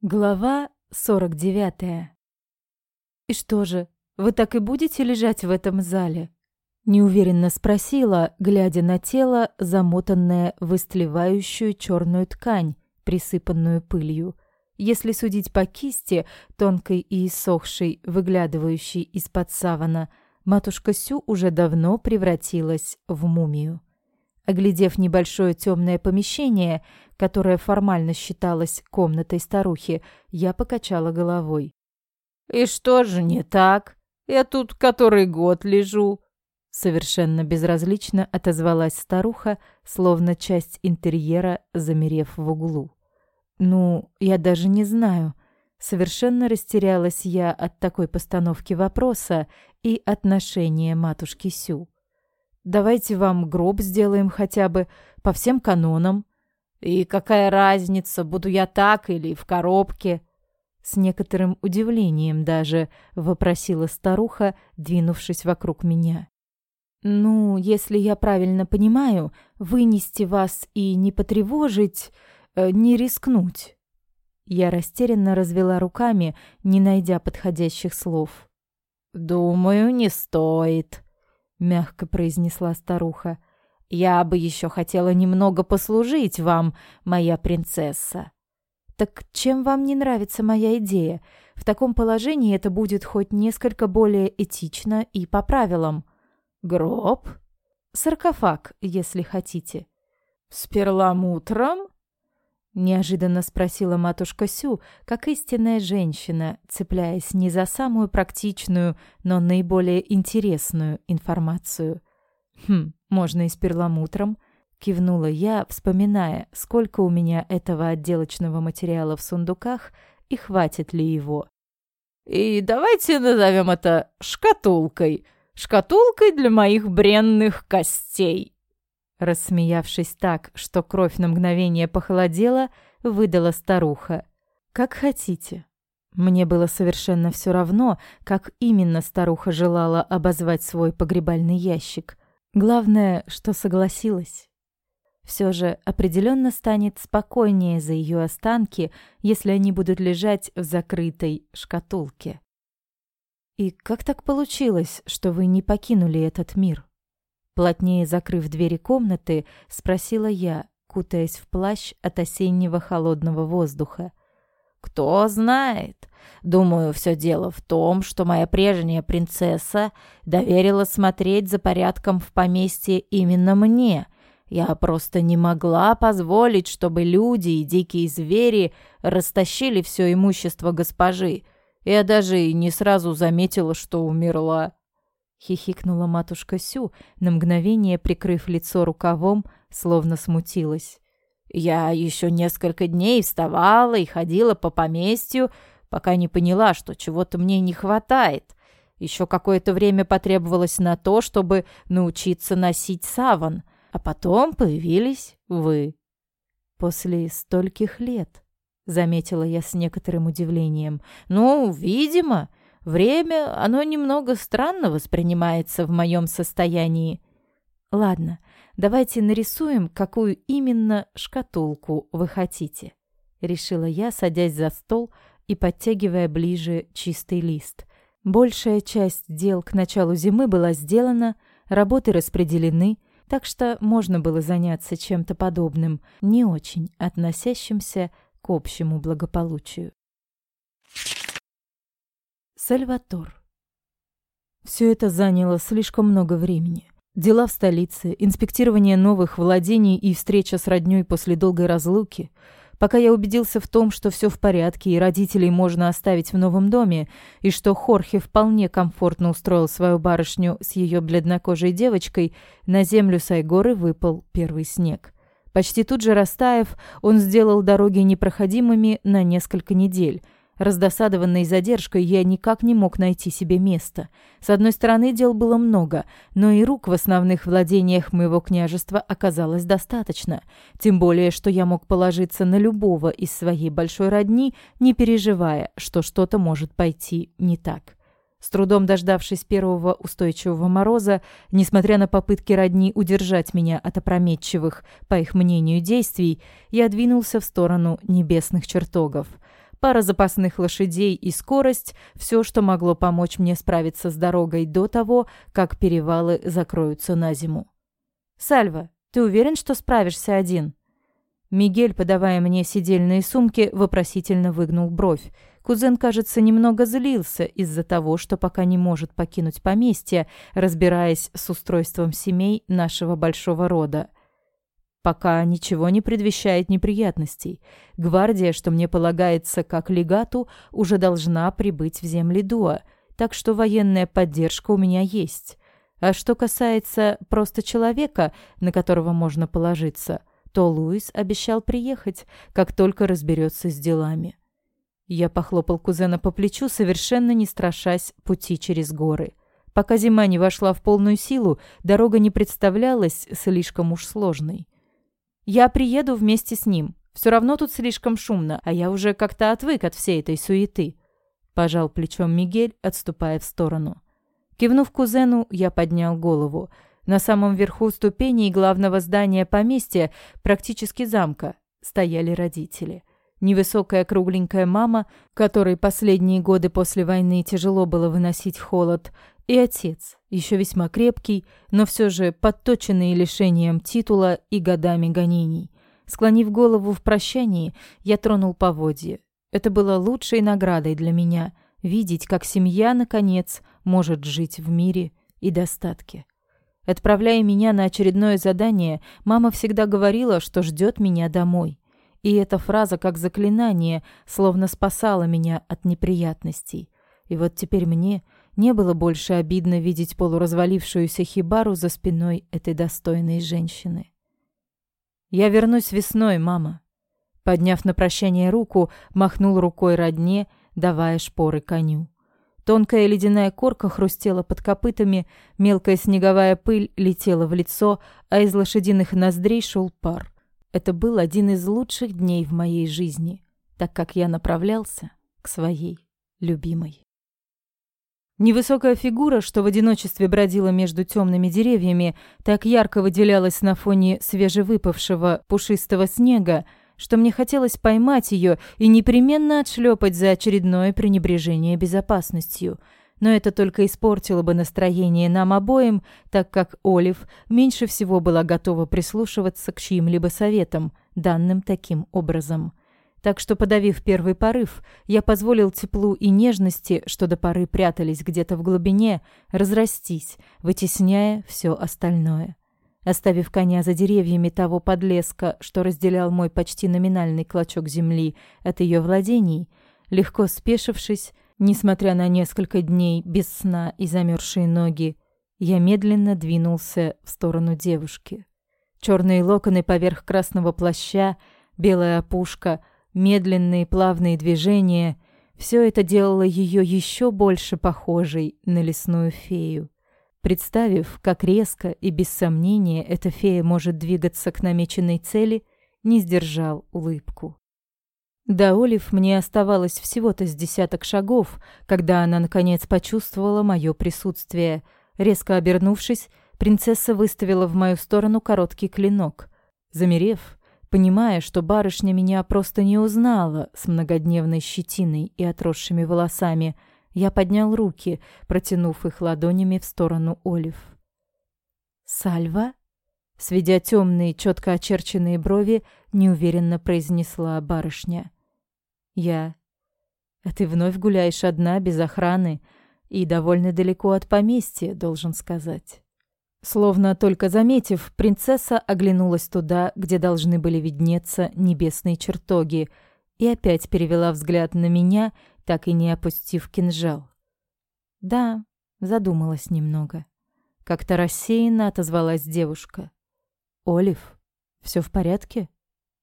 Глава 49. «И что же, вы так и будете лежать в этом зале?» Неуверенно спросила, глядя на тело, замотанное в истлевающую черную ткань, присыпанную пылью. Если судить по кисти, тонкой и иссохшей, выглядывающей из-под савана, матушка Сю уже давно превратилась в мумию. Оглядев небольшое темное помещение, которое формально считалось комнатой старухи, я покачала головой. «И что же не так? Я тут который год лежу». Совершенно безразлично отозвалась старуха, словно часть интерьера, замерев в углу. «Ну, я даже не знаю». Совершенно растерялась я от такой постановки вопроса и отношения матушки Сю. Давайте вам гроб сделаем хотя бы по всем канонам. И какая разница, буду я так или в коробке? С некоторым удивлением даже вопросила старуха, двинувшись вокруг меня. Ну, если я правильно понимаю, вынести вас и не потревожить, э, не рискнуть. Я растерянно развела руками, не найдя подходящих слов. Думаю, не стоит, мягко произнесла старуха. Я бы еще хотела немного послужить вам, моя принцесса. Так чем вам не нравится моя идея? В таком положении это будет хоть несколько более этично и по правилам. Гроб? Саркофаг, если хотите. С перламутром? Неожиданно спросила матушка Сю, как истинная женщина, цепляясь не за самую практичную, но наиболее интересную информацию. «Хм, можно и с перламутром», — кивнула я, вспоминая, сколько у меня этого отделочного материала в сундуках и хватит ли его. «И давайте назовем это шкатулкой. Шкатулкой для моих бренных костей», Рассмеявшись так, что кровь на мгновение похолодела, выдала старуха. «Как хотите». Мне было совершенно все равно, как именно старуха желала обозвать свой погребальный ящик. Главное, что согласилась. Все же определенно станет спокойнее за ее останки, если они будут лежать в закрытой шкатулке. «И как так получилось, что вы не покинули этот мир?» Плотнее закрыв двери комнаты, спросила я, кутаясь в плащ от осеннего холодного воздуха. «Кто знает. Думаю, все дело в том, что моя прежняя принцесса доверила смотреть за порядком в поместье именно мне. Я просто не могла позволить, чтобы люди и дикие звери растащили все имущество госпожи. Я даже и не сразу заметила, что умерла». Хихикнула матушка Сю, на мгновение прикрыв лицо рукавом, словно смутилась. «Я еще несколько дней вставала и ходила по поместью, пока не поняла, что чего-то мне не хватает. Еще какое-то время потребовалось на то, чтобы научиться носить саван, а потом появились вы». «После стольких лет», — заметила я с некоторым удивлением. «Ну, видимо», Время, оно немного странно воспринимается в моем состоянии. Ладно, давайте нарисуем, какую именно шкатулку вы хотите. Решила я, садясь за стол и подтягивая ближе чистый лист. Большая часть дел к началу зимы была сделана, работы распределены, так что можно было заняться чем-то подобным, не очень относящимся к общему благополучию. Сальватор. Все это заняло слишком много времени. Дела в столице, инспектирование новых владений и встреча с роднёй после долгой разлуки. Пока я убедился в том, что все в порядке и родителей можно оставить в новом доме, и что Хорхе вполне комфортно устроил свою барышню с ее бледнокожей девочкой, на землю Сайгоры выпал первый снег. Почти тут же растаяв, он сделал дороги непроходимыми на несколько недель – Раздосадованной задержкой я никак не мог найти себе места. С одной стороны, дел было много, но и рук в основных владениях моего княжества оказалось достаточно. Тем более, что я мог положиться на любого из своей большой родни, не переживая, что что-то может пойти не так. С трудом дождавшись первого устойчивого мороза, несмотря на попытки родни удержать меня от опрометчивых, по их мнению, действий, я двинулся в сторону небесных чертогов – пара запасных лошадей и скорость – все, что могло помочь мне справиться с дорогой до того, как перевалы закроются на зиму. «Сальва, ты уверен, что справишься один?» Мигель, подавая мне сидельные сумки, вопросительно выгнул бровь. Кузен, кажется, немного злился из-за того, что пока не может покинуть поместье, разбираясь с устройством семей нашего большого рода. Пока ничего не предвещает неприятностей. Гвардия, что мне полагается как легату, уже должна прибыть в земли Дуа, так что военная поддержка у меня есть. А что касается просто человека, на которого можно положиться, то Луис обещал приехать, как только разберется с делами. Я похлопал кузена по плечу, совершенно не страшась пути через горы. Пока зима не вошла в полную силу, дорога не представлялась слишком уж сложной. Я приеду вместе с ним. Все равно тут слишком шумно, а я уже как-то отвык от всей этой суеты. Пожал плечом Мигель, отступая в сторону. Кивнув кузену, я поднял голову. На самом верху ступеней главного здания поместья, практически замка, стояли родители. Невысокая кругленькая мама, которой последние годы после войны тяжело было выносить холод, и отец, еще весьма крепкий, но все же подточенный лишением титула и годами гонений. Склонив голову в прощании, я тронул поводье. Это было лучшей наградой для меня — видеть, как семья, наконец, может жить в мире и достатке. Отправляя меня на очередное задание, мама всегда говорила, что ждет меня домой. И эта фраза, как заклинание, словно спасала меня от неприятностей. И вот теперь мне не было больше обидно видеть полуразвалившуюся хибару за спиной этой достойной женщины. «Я вернусь весной, мама». Подняв на прощание руку, махнул рукой родне, давая шпоры коню. Тонкая ледяная корка хрустела под копытами, мелкая снеговая пыль летела в лицо, а из лошадиных ноздрей шел пар. Это был один из лучших дней в моей жизни, так как я направлялся к своей любимой. Невысокая фигура, что в одиночестве бродила между темными деревьями, так ярко выделялась на фоне свежевыпавшего пушистого снега, что мне хотелось поймать ее и непременно отшлепать за очередное пренебрежение безопасностью. Но это только испортило бы настроение нам обоим, так как Олив меньше всего была готова прислушиваться к чьим-либо советам, данным таким образом. Так что, подавив первый порыв, я позволил теплу и нежности, что до поры прятались где-то в глубине, разрастись, вытесняя все остальное. Оставив коня за деревьями того подлеска, что разделял мой почти номинальный клочок земли от ее владений, легко спешившись, несмотря на несколько дней без сна и замерзшие ноги, я медленно двинулся в сторону девушки. Черные локоны поверх красного плаща, белая опушка — медленные плавные движения — все это делало ее еще больше похожей на лесную фею. Представив, как резко и без сомнения эта фея может двигаться к намеченной цели, не сдержал улыбку. До Олив мне оставалось всего-то с десяток шагов, когда она, наконец, почувствовала мое присутствие. Резко обернувшись, принцесса выставила в мою сторону короткий клинок. Замерев, понимая, что барышня меня просто не узнала с многодневной щетиной и отросшими волосами, я поднял руки, протянув их ладонями в сторону Олив. «Сальва?» Сведя темные, четко очерченные брови, неуверенно произнесла барышня. «Я. А ты вновь гуляешь одна, без охраны, и довольно далеко от поместья, должен сказать». Словно только заметив, принцесса оглянулась туда, где должны были виднеться небесные чертоги, и опять перевела взгляд на меня, так и не опустив кинжал. «Да», — задумалась немного. Как-то рассеянно отозвалась девушка. «Олив, все в порядке?»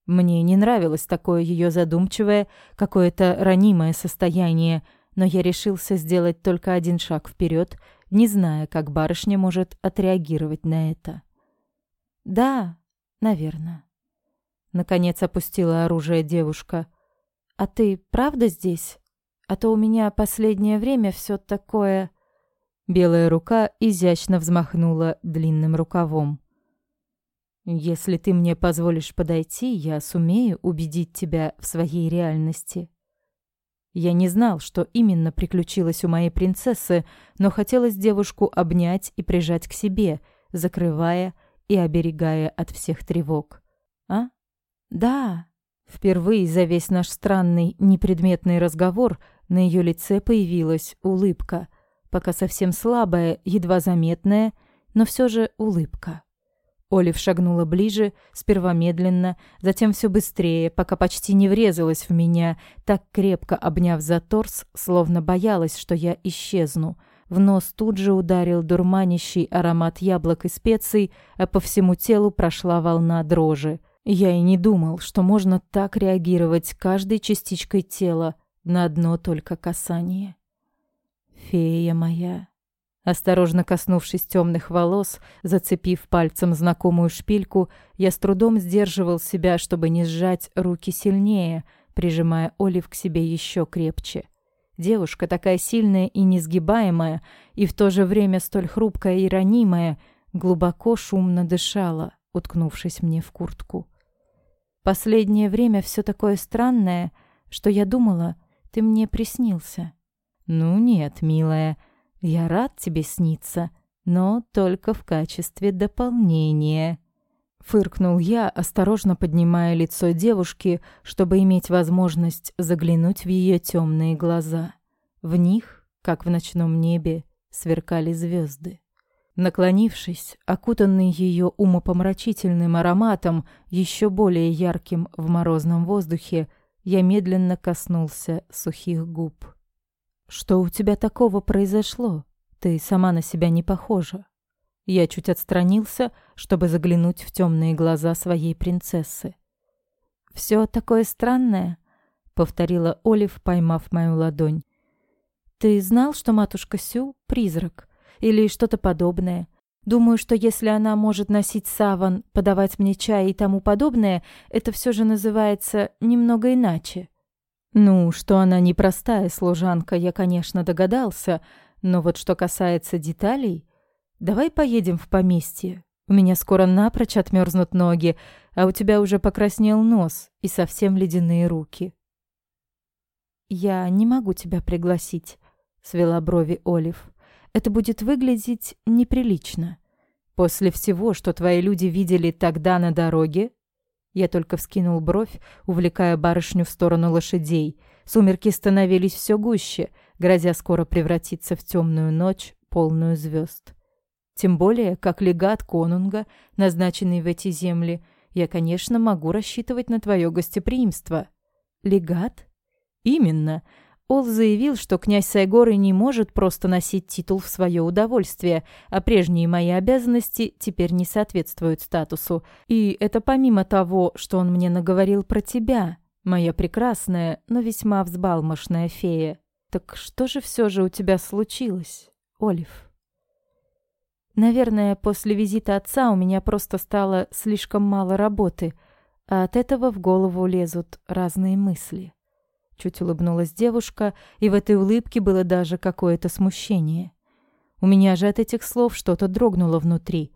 Мне не нравилось такое ее задумчивое, какое-то ранимое состояние, но я решился сделать только один шаг вперед — не зная, как барышня может отреагировать на это. «Да, наверное». Наконец опустила оружие девушка. «А ты правда здесь? А то у меня последнее время все такое...» Белая рука изящно взмахнула длинным рукавом. «Если ты мне позволишь подойти, я сумею убедить тебя в своей реальности». Я не знал, что именно приключилось у моей принцессы, но хотелось девушку обнять и прижать к себе, закрывая и оберегая от всех тревог. А? Да. Впервые за весь наш странный, непредметный разговор на ее лице появилась улыбка, пока совсем слабая, едва заметная, но все же улыбка. Олив шагнула ближе, сперва медленно, затем все быстрее, пока почти не врезалась в меня, так крепко обняв за торс, словно боялась, что я исчезну. В нос тут же ударил дурманящий аромат яблок и специй, а по всему телу прошла волна дрожи. Я и не думал, что можно так реагировать каждой частичкой тела на одно только касание. «Фея моя», Осторожно коснувшись темных волос, зацепив пальцем знакомую шпильку, я с трудом сдерживал себя, чтобы не сжать руки сильнее, прижимая Олив к себе еще крепче. Девушка такая сильная и несгибаемая, и в то же время столь хрупкая и ранимая, глубоко шумно дышала, уткнувшись мне в куртку. Последнее время все такое странное, что я думала, ты мне приснился. Ну нет, милая, — я рад тебе сниться, но только в качестве дополнения. Фыркнул я, осторожно поднимая лицо девушки, чтобы иметь возможность заглянуть в ее темные глаза. В них, как в ночном небе, сверкали звезды. Наклонившись, окутанный ее умопомрачительным ароматом, еще более ярким в морозном воздухе, я медленно коснулся сухих губ. «Что у тебя такого произошло? Ты сама на себя не похожа». Я чуть отстранился, чтобы заглянуть в темные глаза своей принцессы. «Все такое странное», — повторила Олив, поймав мою ладонь. «Ты знал, что матушка Сю — призрак? Или что-то подобное? Думаю, что если она может носить саван, подавать мне чай и тому подобное, это все же называется немного иначе». Ну, что она непростая служанка, я, конечно, догадался, но вот что касается деталей... Давай поедем в поместье. У меня скоро напрочь отмерзнут ноги, а у тебя уже покраснел нос и совсем ледяные руки. «Я не могу тебя пригласить», — свела брови Олив. «Это будет выглядеть неприлично. После всего, что твои люди видели тогда на дороге, я только вскинул бровь, увлекая барышню в сторону лошадей. Сумерки становились все гуще, грозя скоро превратиться в темную ночь, полную звезд. Тем более, как легат конунга, назначенный в эти земли, я, конечно, могу рассчитывать на твое гостеприимство. Легат? Именно. Ол заявил, что князь Сайгоры не может просто носить титул в свое удовольствие, а прежние мои обязанности теперь не соответствуют статусу. И это помимо того, что он мне наговорил про тебя, моя прекрасная, но весьма взбалмошная фея. Так что же все же у тебя случилось, Олив? Наверное, после визита отца у меня просто стало слишком мало работы, а от этого в голову лезут разные мысли. Чуть улыбнулась девушка, и в этой улыбке было даже какое-то смущение. У меня же от этих слов что-то дрогнуло внутри.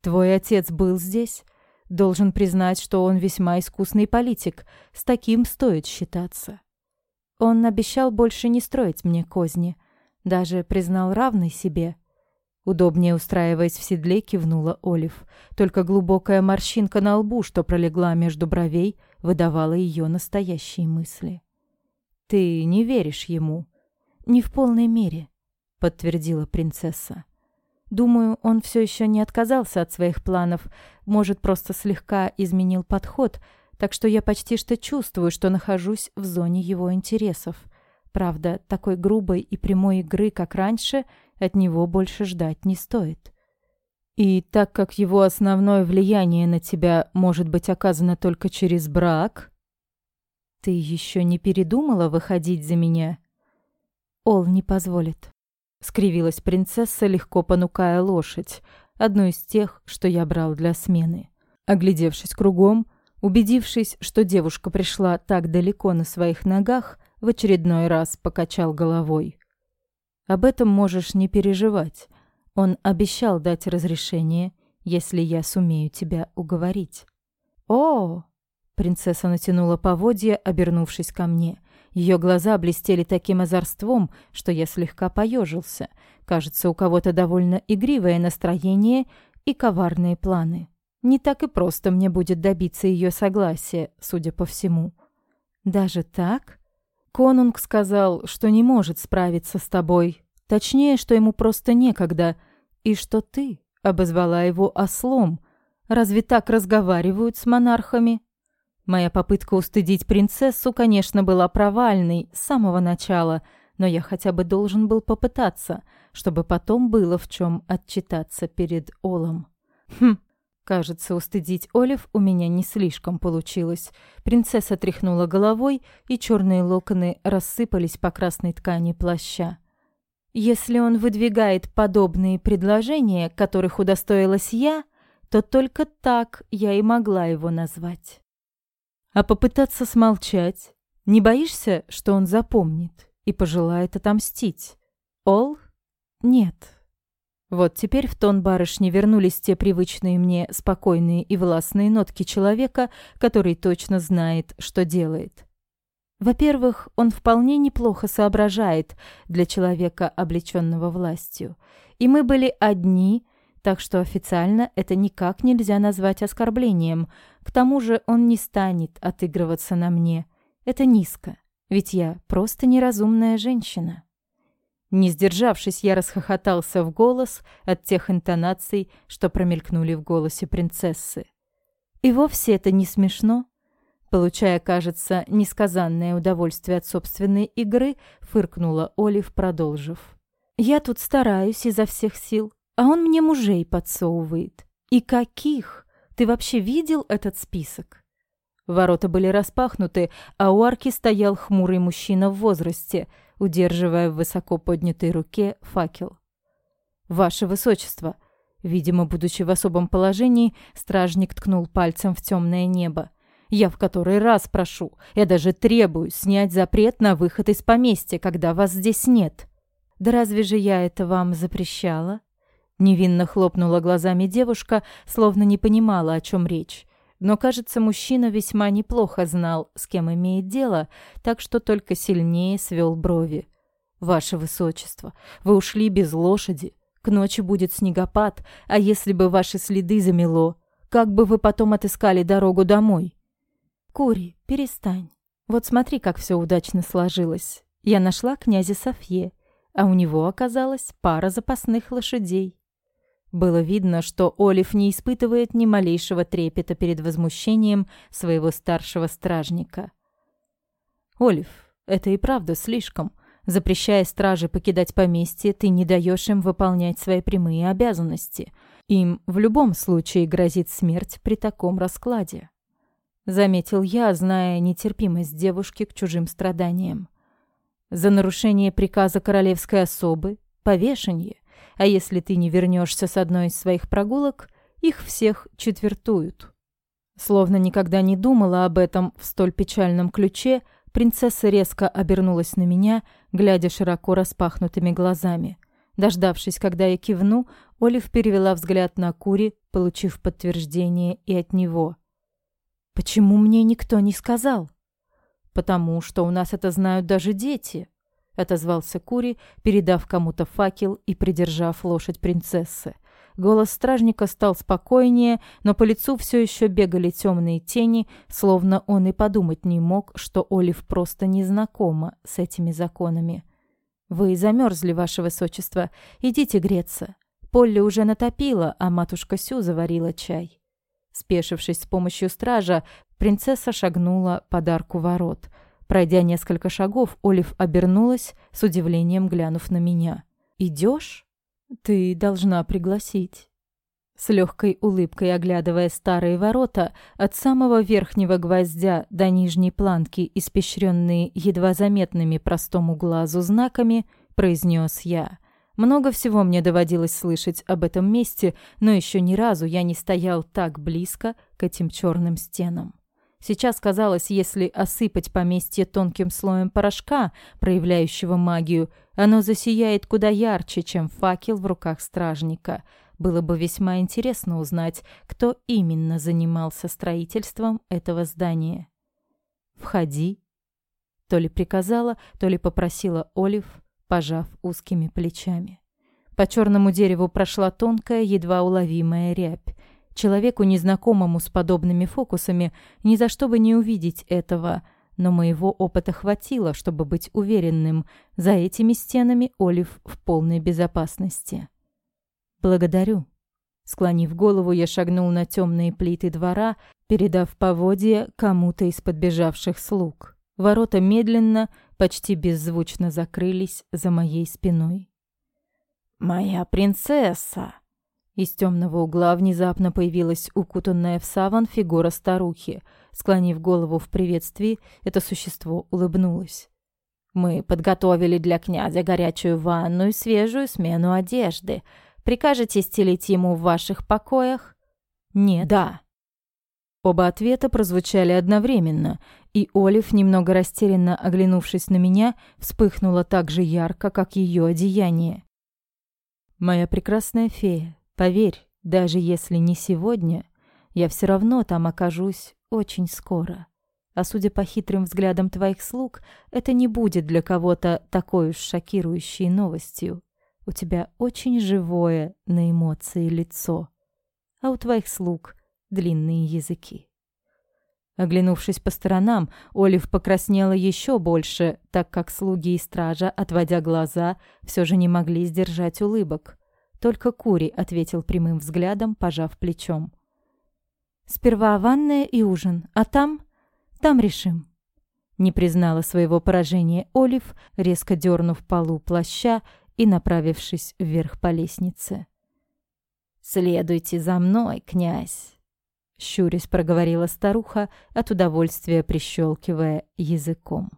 Твой отец был здесь? Должен признать, что он весьма искусный политик. С таким стоит считаться. Он обещал больше не строить мне козни. Даже признал равной себе. Удобнее устраиваясь в седле, кивнула Олив. Только глубокая морщинка на лбу, что пролегла между бровей, выдавала ее настоящие мысли. Ты не веришь ему? Не в полной мере, подтвердила принцесса. Думаю, он все еще не отказался от своих планов, может, просто слегка изменил подход, так что я почти что чувствую, что нахожусь в зоне его интересов. Правда, такой грубой и прямой игры, как раньше, от него больше ждать не стоит. И так как его основное влияние на тебя может быть оказано только через брак, «Ты еще не передумала выходить за меня?» «Ол не позволит», — скривилась принцесса, легко понукая лошадь, одну из тех, что я брал для смены. Оглядевшись кругом, убедившись, что девушка пришла так далеко на своих ногах, в очередной раз покачал головой. «Об этом можешь не переживать. Он обещал дать разрешение, если я сумею тебя уговорить». «О!» Принцесса натянула поводья, обернувшись ко мне. Ее глаза блестели таким озорством, что я слегка поежился. Кажется, у кого-то довольно игривое настроение и коварные планы. Не так и просто мне будет добиться ее согласия, судя по всему. Даже так? Конунг сказал, что не может справиться с тобой. Точнее, что ему просто некогда. И что ты обозвала его ослом. Разве так разговаривают с монархами? Моя попытка устыдить принцессу, конечно, была провальной с самого начала, но я хотя бы должен был попытаться, чтобы потом было в чем отчитаться перед Олом. Хм, Кажется, устыдить Олив у меня не слишком получилось. Принцесса тряхнула головой, и черные локоны рассыпались по красной ткани плаща. Если он выдвигает подобные предложения, которых удостоилась я, то только так я и могла его назвать. А попытаться смолчать? Не боишься, что он запомнит и пожелает отомстить? Ол? Нет. Вот теперь в тон барышни вернулись те привычные мне спокойные и властные нотки человека, который точно знает, что делает. Во-первых, он вполне неплохо соображает для человека, облеченного властью. И мы были одни, так что официально это никак нельзя назвать оскорблением. К тому же он не станет отыгрываться на мне. Это низко, ведь я просто неразумная женщина. Не сдержавшись, я расхохотался в голос от тех интонаций, что промелькнули в голосе принцессы. И вовсе это не смешно. Получая, кажется, несказанное удовольствие от собственной игры, фыркнула Олив, продолжив. «Я тут стараюсь изо всех сил, а он мне мужей подсовывает. И каких? Ты вообще видел этот список?» Ворота были распахнуты, а у арки стоял хмурый мужчина в возрасте — удерживая в высоко поднятой руке факел. «Ваше Высочество!» Видимо, будучи в особом положении, стражник ткнул пальцем в темное небо. «Я в который раз прошу, я даже требую снять запрет на выход из поместья, когда вас здесь нет». «Да разве же я это вам запрещала?» Невинно хлопнула глазами девушка, словно не понимала, о чем речь. Но, кажется, мужчина весьма неплохо знал, с кем имеет дело, так что только сильнее свел брови. «Ваше Высочество, вы ушли без лошади. К ночи будет снегопад, а если бы ваши следы замело, как бы вы потом отыскали дорогу домой?» «Кури, перестань. Вот смотри, как все удачно сложилось. Я нашла князя Софье, а у него оказалась пара запасных лошадей. Было видно, что Олив не испытывает ни малейшего трепета перед возмущением своего старшего стражника. «Олив, это и правда слишком. Запрещая страже покидать поместье, ты не даешь им выполнять свои прямые обязанности. Им в любом случае грозит смерть при таком раскладе». Заметил я, зная нетерпимость девушки к чужим страданиям. За нарушение приказа королевской особы — повешение — а если ты не вернешься с одной из своих прогулок, их всех четвертуют. Словно никогда не думала об этом в столь печальном ключе, принцесса резко обернулась на меня, глядя широко распахнутыми глазами. Дождавшись, когда я кивну, Олив перевела взгляд на Кури, получив подтверждение и от него. «Почему мне никто не сказал?» «Потому что у нас это знают даже дети», отозвался Кури, передав кому-то факел и придержав лошадь принцессы. Голос стражника стал спокойнее, но по лицу все еще бегали темные тени, словно он и подумать не мог, что Олив просто не знакома с этими законами. «Вы замерзли, ваше высочество. Идите греться. Полли уже натопила, а матушка Сю заварила чай». Спешившись с помощью стража, принцесса шагнула под арку ворот — Пройдя несколько шагов, Олив обернулась, с удивлением глянув на меня. «Идешь? Ты должна пригласить». С легкой улыбкой оглядывая старые ворота, от самого верхнего гвоздя до нижней планки, испещренные едва заметными простому глазу знаками, произнес я. Много всего мне доводилось слышать об этом месте, но еще ни разу я не стоял так близко к этим черным стенам. Сейчас казалось, если осыпать поместье тонким слоем порошка, проявляющего магию, оно засияет куда ярче, чем факел в руках стражника. Было бы весьма интересно узнать, кто именно занимался строительством этого здания. «Входи». То ли приказала, то ли попросила Олив, пожав узкими плечами. По черному дереву прошла тонкая, едва уловимая рябь. Человеку, незнакомому с подобными фокусами, ни за что бы не увидеть этого, но моего опыта хватило, чтобы быть уверенным, за этими стенами Олив в полной безопасности. «Благодарю». Склонив голову, я шагнул на темные плиты двора, передав поводье кому-то из подбежавших слуг. Ворота медленно, почти беззвучно закрылись за моей спиной. «Моя принцесса!» Из темного угла внезапно появилась укутанная в саван фигура старухи. Склонив голову в приветствии, это существо улыбнулось. «Мы подготовили для князя горячую ванну и свежую смену одежды. Прикажете стелить ему в ваших покоях?» «Нет». «Да». Оба ответа прозвучали одновременно, и Олив, немного растерянно оглянувшись на меня, вспыхнула так же ярко, как ее одеяние. «Моя прекрасная фея, поверь, даже если не сегодня, я все равно там окажусь очень скоро. А судя по хитрым взглядам твоих слуг, это не будет для кого-то такой уж шокирующей новостью. У тебя очень живое на эмоции лицо, а у твоих слуг длинные языки. Оглянувшись по сторонам, Олив покраснела еще больше, так как слуги и стража, отводя глаза, все же не могли сдержать улыбок. Только Кури ответил прямым взглядом, пожав плечом. «Сперва ванная и ужин, а там... там решим». Не признала своего поражения Олив, резко дернув полу плаща и направившись вверх по лестнице. «Следуйте за мной, князь!» щурясь проговорила старуха, от удовольствия прищелкивая языком.